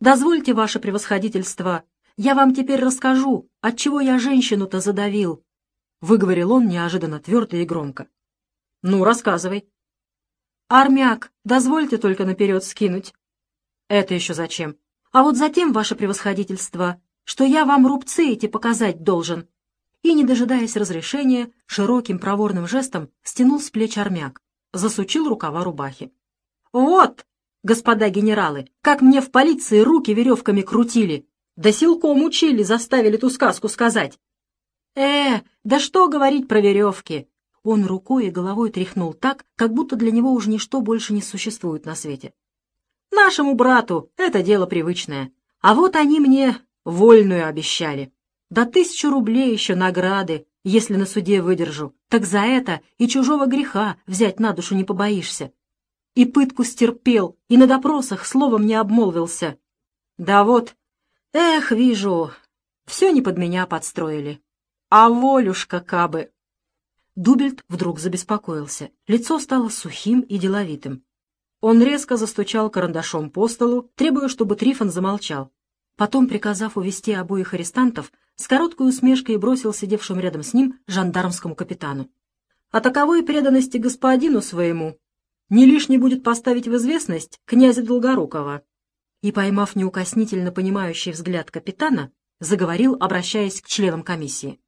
Дозвольте, ваше превосходительство, я вам теперь расскажу, отчего я женщину-то задавил», — выговорил он неожиданно твердо и громко. «Ну, рассказывай». «Армяк, дозвольте только наперед скинуть». «Это еще зачем?» «А вот затем, ваше превосходительство, что я вам рубцы эти показать должен». И, не дожидаясь разрешения, широким проворным жестом стянул с плеч армяк, засучил рукава рубахи. «Вот, господа генералы, как мне в полиции руки веревками крутили, да силком учили, заставили ту сказку сказать». «Э, да что говорить про веревки?» Он рукой и головой тряхнул так, как будто для него уже ничто больше не существует на свете. «Нашему брату это дело привычное. А вот они мне вольную обещали. Да тысячу рублей еще награды, если на суде выдержу. Так за это и чужого греха взять на душу не побоишься. И пытку стерпел, и на допросах словом не обмолвился. Да вот, эх, вижу, все не под меня подстроили. А волюшка кабы!» Дубельт вдруг забеспокоился. Лицо стало сухим и деловитым. Он резко застучал карандашом по столу, требуя, чтобы Трифон замолчал. Потом, приказав увести обоих арестантов, с короткой усмешкой бросил сидевшему рядом с ним жандармскому капитану. «О таковой преданности господину своему не лишне будет поставить в известность князя Долгорукова». И, поймав неукоснительно понимающий взгляд капитана, заговорил, обращаясь к членам комиссии.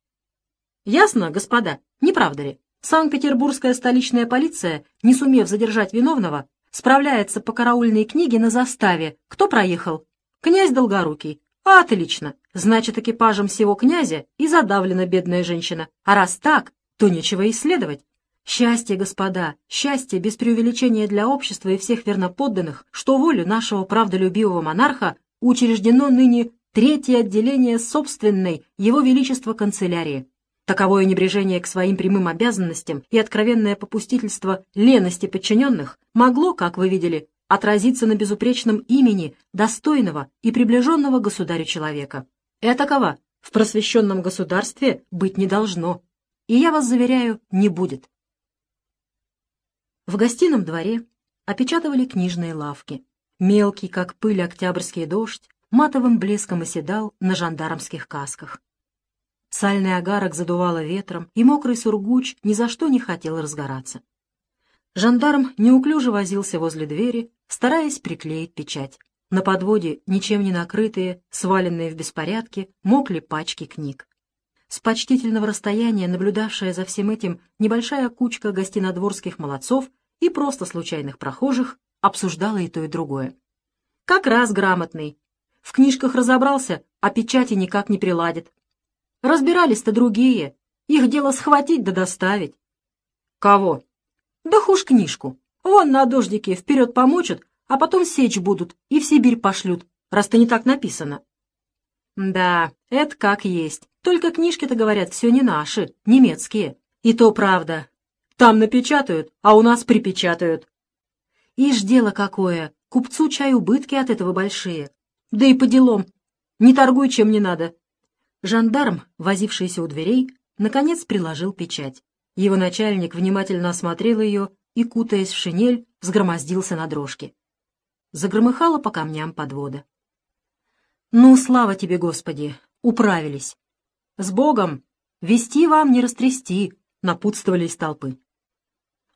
«Ясно, господа, не правда ли? Санкт-Петербургская столичная полиция, не сумев задержать виновного, справляется по караульной книге на заставе. Кто проехал? Князь Долгорукий. Отлично. Значит, экипажем всего князя и задавлена бедная женщина. А раз так, то нечего исследовать. Счастье, господа, счастье без преувеличения для общества и всех верноподданных, что волю нашего правдолюбивого монарха учреждено ныне третье отделение собственной Его Величества канцелярии. Таковое небрежение к своим прямым обязанностям и откровенное попустительство лености подчиненных могло, как вы видели, отразиться на безупречном имени достойного и приближенного государю человека. Этакого в просвещенном государстве быть не должно, и я вас заверяю, не будет. В гостином дворе опечатывали книжные лавки. Мелкий, как пыль, октябрьский дождь матовым блеском оседал на жандармских касках. Сальный агарок задувало ветром, и мокрый сургуч ни за что не хотел разгораться. Жандарм неуклюже возился возле двери, стараясь приклеить печать. На подводе, ничем не накрытые, сваленные в беспорядке, мокли пачки книг. С почтительного расстояния, наблюдавшая за всем этим небольшая кучка гостинодворских молодцов и просто случайных прохожих, обсуждала и то, и другое. Как раз грамотный. В книжках разобрался, а печати никак не приладит. Разбирались-то другие. Их дело схватить да доставить. Кого? Да хуже книжку. Вон на дождике вперед помочат, а потом сечь будут и в Сибирь пошлют, раз-то не так написано. Да, это как есть. Только книжки-то, говорят, все не наши, немецкие. И то правда. Там напечатают, а у нас припечатают. Ишь, дело какое. Купцу чай убытки от этого большие. Да и по делам. Не торгуй, чем не надо. Жандарм, возившийся у дверей, наконец приложил печать. Его начальник внимательно осмотрел ее и, кутаясь в шинель, взгромоздился на дрожке. Загромыхало по камням подвода. «Ну, слава тебе, Господи! Управились! С Богом! Вести вам не растрясти!» — напутствовали из толпы.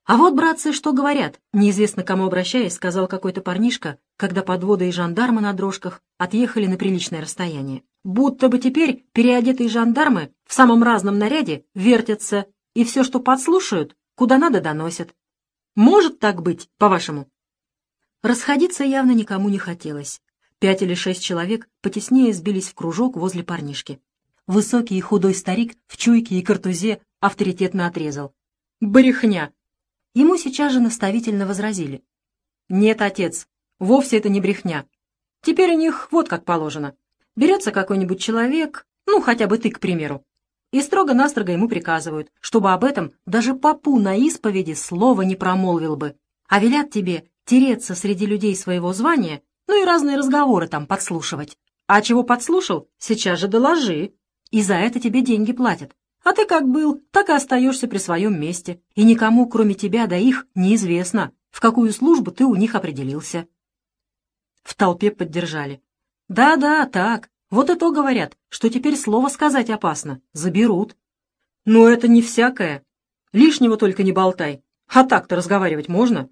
«А вот, братцы, что говорят?» — неизвестно кому обращаясь, сказал какой-то парнишка, когда подводы и жандармы на дрожках отъехали на приличное расстояние. «Будто бы теперь переодетые жандармы в самом разном наряде вертятся и все, что подслушают, куда надо доносят. Может так быть, по-вашему?» Расходиться явно никому не хотелось. Пять или шесть человек потеснее сбились в кружок возле парнишки. Высокий и худой старик в чуйке и картузе авторитетно отрезал. «Брехня! Ему сейчас же наставительно возразили. «Нет, отец, вовсе это не брехня. Теперь у них вот как положено. Берется какой-нибудь человек, ну, хотя бы ты, к примеру, и строго-настрого ему приказывают, чтобы об этом даже попу на исповеди слова не промолвил бы, а велят тебе тереться среди людей своего звания, ну и разные разговоры там подслушивать. А чего подслушал, сейчас же доложи, и за это тебе деньги платят. А ты как был, так и остаешься при своем месте, и никому, кроме тебя да их, неизвестно, в какую службу ты у них определился. В толпе поддержали. Да-да, так. Вот и то говорят, что теперь слово сказать опасно. Заберут. Но это не всякое. Лишнего только не болтай. А так-то разговаривать можно?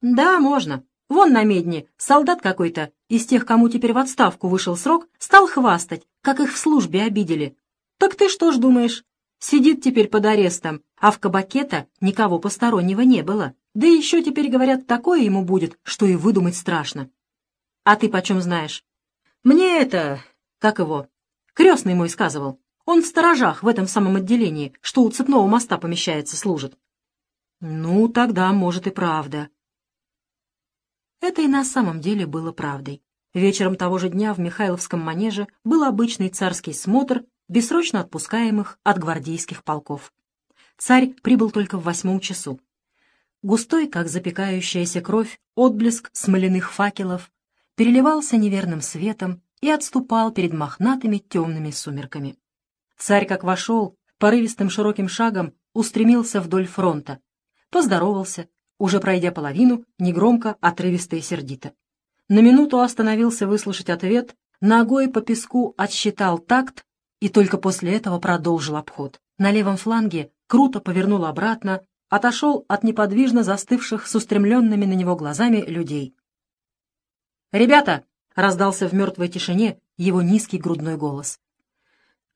Да, можно. Вон на медне солдат какой-то из тех, кому теперь в отставку вышел срок, стал хвастать, как их в службе обидели. Так ты что ж думаешь? Сидит теперь под арестом, а в кабаке-то никого постороннего не было. Да еще теперь, говорят, такое ему будет, что и выдумать страшно. А ты почем знаешь? Мне это... как его? Крестный мой сказывал. Он в сторожах в этом самом отделении, что у цепного моста помещается, служит. Ну, тогда, может, и правда. Это и на самом деле было правдой. Вечером того же дня в Михайловском манеже был обычный царский смотр бессрочно отпускаемых от гвардейских полков. Царь прибыл только в восьмом часу. Густой, как запекающаяся кровь, отблеск смоляных факелов переливался неверным светом и отступал перед мохнатыми темными сумерками. Царь, как вошел, порывистым широким шагом устремился вдоль фронта, поздоровался, уже пройдя половину, негромко, отрывисто и сердито. На минуту остановился выслушать ответ, ногой по песку отсчитал такт и только после этого продолжил обход. На левом фланге круто повернул обратно, отошел от неподвижно застывших с устремленными на него глазами людей. «Ребята!» — раздался в мертвой тишине его низкий грудной голос.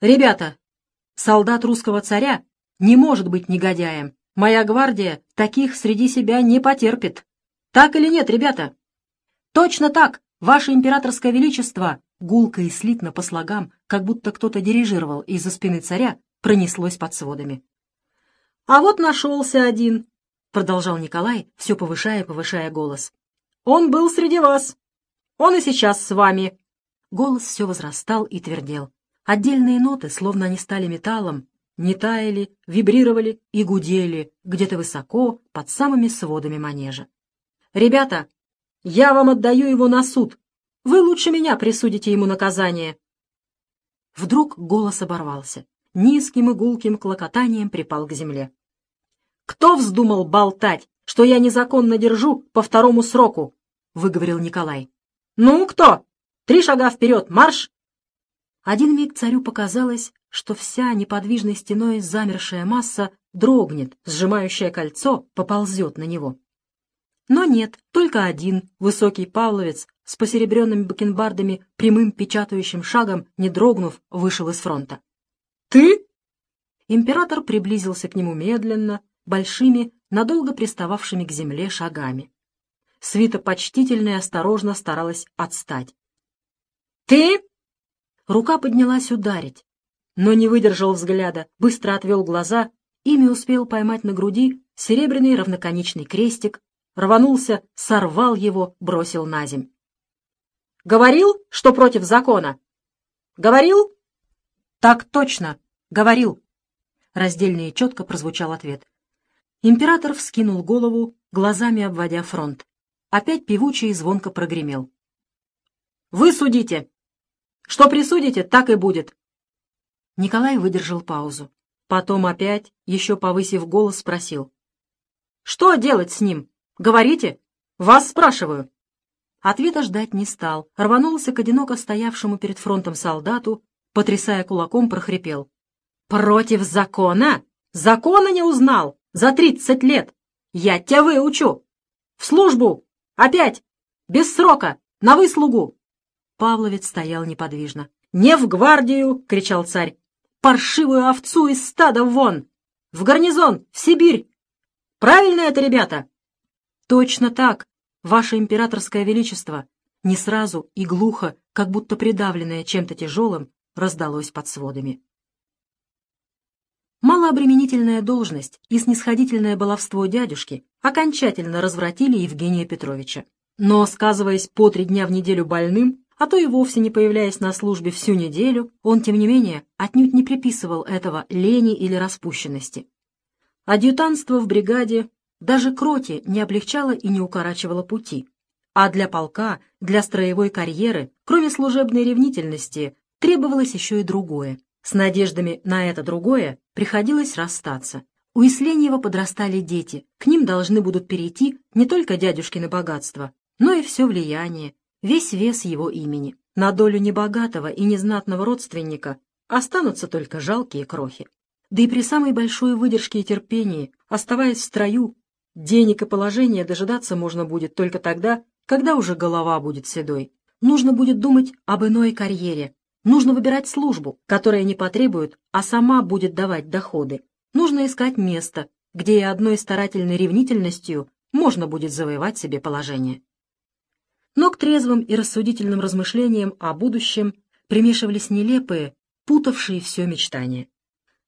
«Ребята, солдат русского царя не может быть негодяем. Моя гвардия таких среди себя не потерпит. Так или нет, ребята?» «Точно так, ваше императорское величество!» Гулко и слитно по слогам, как будто кто-то дирижировал из-за спины царя, пронеслось под сводами. «А вот нашелся один», — продолжал Николай, все повышая и повышая голос. «Он был среди вас. Он и сейчас с вами». Голос все возрастал и твердел. Отдельные ноты, словно они стали металлом, не таяли, вибрировали и гудели где-то высоко под самыми сводами манежа. «Ребята, я вам отдаю его на суд. Вы лучше меня присудите ему наказание». Вдруг голос оборвался. Низким и гулким клокотанием припал к земле. «Кто вздумал болтать, что я незаконно держу по второму сроку?» — выговорил Николай. «Ну, кто? Три шага вперед, марш!» Один миг царю показалось, что вся неподвижной стеной замершая масса дрогнет, сжимающее кольцо поползет на него. Но нет, только один, высокий павловец, с посеребренными бакенбардами, прямым печатающим шагом, не дрогнув, вышел из фронта. «Ты?» Император приблизился к нему медленно, большими, надолго пристававшими к земле шагами. Свита почтительно и осторожно старалась отстать. «Ты?» Рука поднялась ударить, но не выдержал взгляда, быстро отвел глаза, ими успел поймать на груди серебряный равноконечный крестик, рванулся, сорвал его, бросил на земь. «Говорил, что против закона?» «Говорил?» «Так точно, говорил», — раздельно и четко прозвучал ответ. Император вскинул голову, глазами обводя фронт. Опять певучий и звонко прогремел. «Вы судите!» Что присудите, так и будет. Николай выдержал паузу. Потом опять, еще повысив голос, спросил. «Что делать с ним? Говорите? Вас спрашиваю». Ответа ждать не стал, рванулся к одиноко стоявшему перед фронтом солдату, потрясая кулаком, прохрипел. «Против закона? Закона не узнал! За тридцать лет! Я тебя выучу! В службу! Опять! Без срока! На выслугу!» Павловец стоял неподвижно. «Не в гвардию!» — кричал царь. «Паршивую овцу из стада вон! В гарнизон! В Сибирь! Правильно это, ребята?» «Точно так, ваше императорское величество!» Не сразу и глухо, как будто придавленное чем-то тяжелым, раздалось под сводами. Малообременительная должность и снисходительное баловство дядюшки окончательно развратили Евгения Петровича. Но, сказываясь по три дня в неделю больным, а то и вовсе не появляясь на службе всю неделю, он, тем не менее, отнюдь не приписывал этого лени или распущенности. Адъютантство в бригаде даже кроте не облегчало и не укорачивало пути, а для полка, для строевой карьеры, кроме служебной ревнительности, требовалось еще и другое. С надеждами на это другое приходилось расстаться. У Исленьева подрастали дети, к ним должны будут перейти не только дядюшкины богатства, но и все влияние, весь вес его имени. На долю небогатого и незнатного родственника останутся только жалкие крохи. Да и при самой большой выдержке и терпении, оставаясь в строю, денег и положения дожидаться можно будет только тогда, когда уже голова будет седой. Нужно будет думать об иной карьере. Нужно выбирать службу, которая не потребует, а сама будет давать доходы. Нужно искать место, где и одной старательной ревнительностью можно будет завоевать себе положение. Но к трезвым и рассудительным размышлениям о будущем примешивались нелепые, путавшие все мечтания.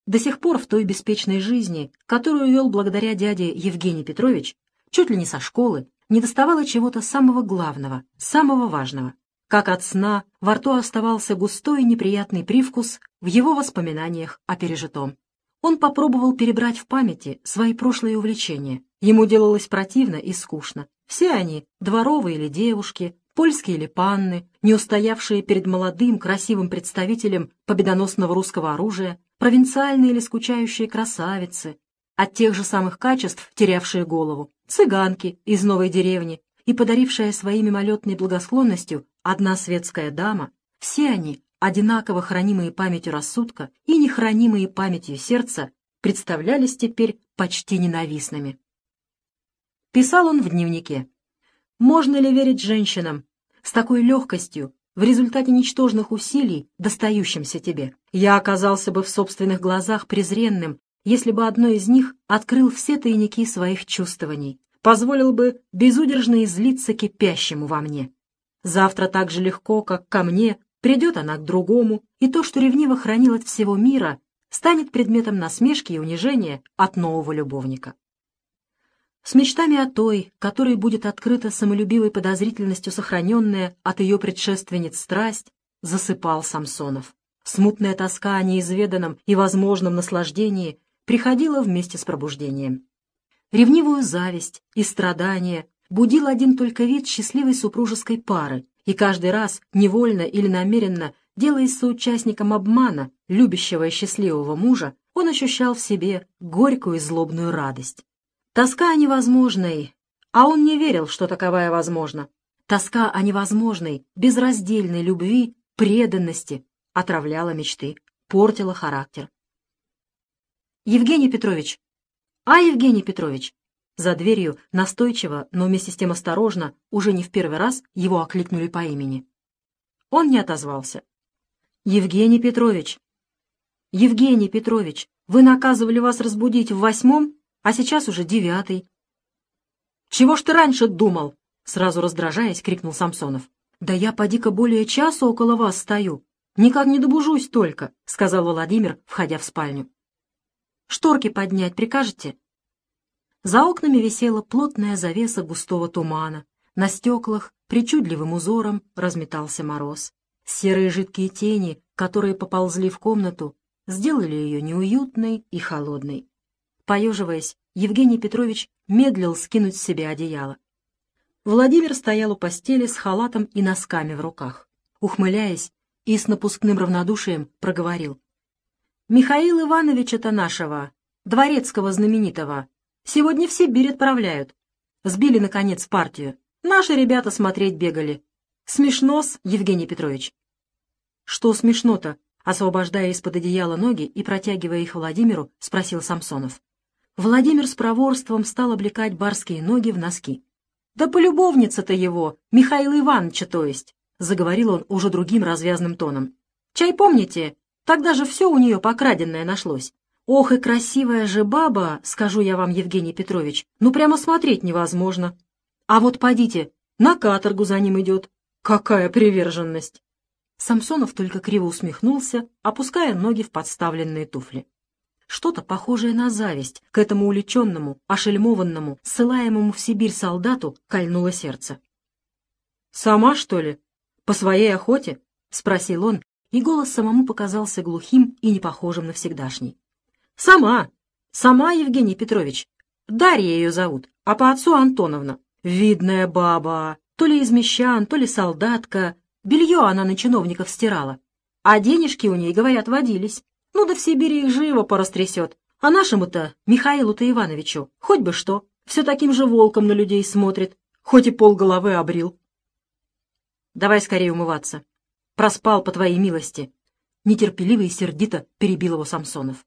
До сих пор в той беспечной жизни, которую вел благодаря дяде Евгений Петрович, чуть ли не со школы, не доставало чего-то самого главного, самого важного. Как от сна, во рту оставался густой неприятный привкус в его воспоминаниях о пережитом. Он попробовал перебрать в памяти свои прошлые увлечения. Ему делалось противно и скучно. Все они, дворовые или девушки, польские или панны, не устоявшие перед молодым, красивым представителем победоносного русского оружия, провинциальные или скучающие красавицы, от тех же самых качеств терявшие голову, цыганки из новой деревни и подарившая своей мимолетной благосклонностью одна светская дама, все они одинаково хранимые памятью рассудка и нехранимые памятью сердца, представлялись теперь почти ненавистными. Писал он в дневнике. «Можно ли верить женщинам с такой легкостью, в результате ничтожных усилий, достающимся тебе? Я оказался бы в собственных глазах презренным, если бы одно из них открыл все тайники своих чувствований, позволил бы безудержно излиться кипящему во мне. Завтра так же легко, как ко мне, Придет она к другому, и то, что ревниво хранил от всего мира, станет предметом насмешки и унижения от нового любовника. С мечтами о той, которой будет открыта самолюбивой подозрительностью сохраненная от ее предшественниц страсть, засыпал Самсонов. Смутная тоска о неизведанном и возможном наслаждении приходила вместе с пробуждением. Ревнивую зависть и страдания будил один только вид счастливой супружеской пары, и каждый раз, невольно или намеренно, делаясь соучастником обмана любящего и счастливого мужа, он ощущал в себе горькую и злобную радость. Тоска о невозможной, а он не верил, что таковая возможна. Тоска о невозможной, безраздельной любви, преданности отравляла мечты, портила характер. «Евгений Петрович! А, Евгений Петрович!» За дверью настойчиво, но вместе с тем осторожно, уже не в первый раз его окликнули по имени. Он не отозвался. «Евгений Петрович!» «Евгений Петрович, вы наказывали вас разбудить в восьмом, а сейчас уже девятый». «Чего ж ты раньше думал?» Сразу раздражаясь, крикнул Самсонов. «Да я поди-ка более часа около вас стою. Никак не добужусь только», — сказал Владимир, входя в спальню. «Шторки поднять прикажете?» За окнами висела плотная завеса густого тумана. На стеклах причудливым узором разметался мороз. Серые жидкие тени, которые поползли в комнату, сделали ее неуютной и холодной. Поеживаясь, Евгений Петрович медлил скинуть с себя одеяло. Владимир стоял у постели с халатом и носками в руках. Ухмыляясь и с напускным равнодушием проговорил. «Михаил Ивановича-то нашего, дворецкого знаменитого, Сегодня в Сибирь отправляют. Сбили, наконец, партию. Наши ребята смотреть бегали. Смешно-с, Евгений Петрович. Что смешно-то? Освобождая из-под одеяла ноги и протягивая их Владимиру, спросил Самсонов. Владимир с проворством стал облекать барские ноги в носки. «Да полюбовница-то его, Михаила Ивановича, то есть», — заговорил он уже другим развязным тоном. «Чай помните? Тогда же все у нее покраденное нашлось. Ох и красивая же баба, скажу я вам, Евгений Петрович, ну прямо смотреть невозможно. А вот подите, на каторгу за ним идет. Какая приверженность!» Самсонов только криво усмехнулся, опуская ноги в подставленные туфли. Что-то похожее на зависть к этому уличенному, ошельмованному, ссылаемому в Сибирь солдату кольнуло сердце. «Сама, что ли? По своей охоте?» — спросил он, и голос самому показался глухим и непохожим на всегдашний. «Сама. Сама, Евгений Петрович. Дарья ее зовут, а по отцу Антоновна. Видная баба. То ли из мещан, то ли солдатка. Белье она на чиновников стирала. А денежки у ней, говорят, водились. Ну да в Сибири их живо порастрясет. А нашему-то, Михаилу-то Ивановичу, хоть бы что, все таким же волком на людей смотрит, хоть и полголовы обрил. Давай скорее умываться. Проспал, по твоей милости!» Нетерпеливо и сердито перебил его Самсонов.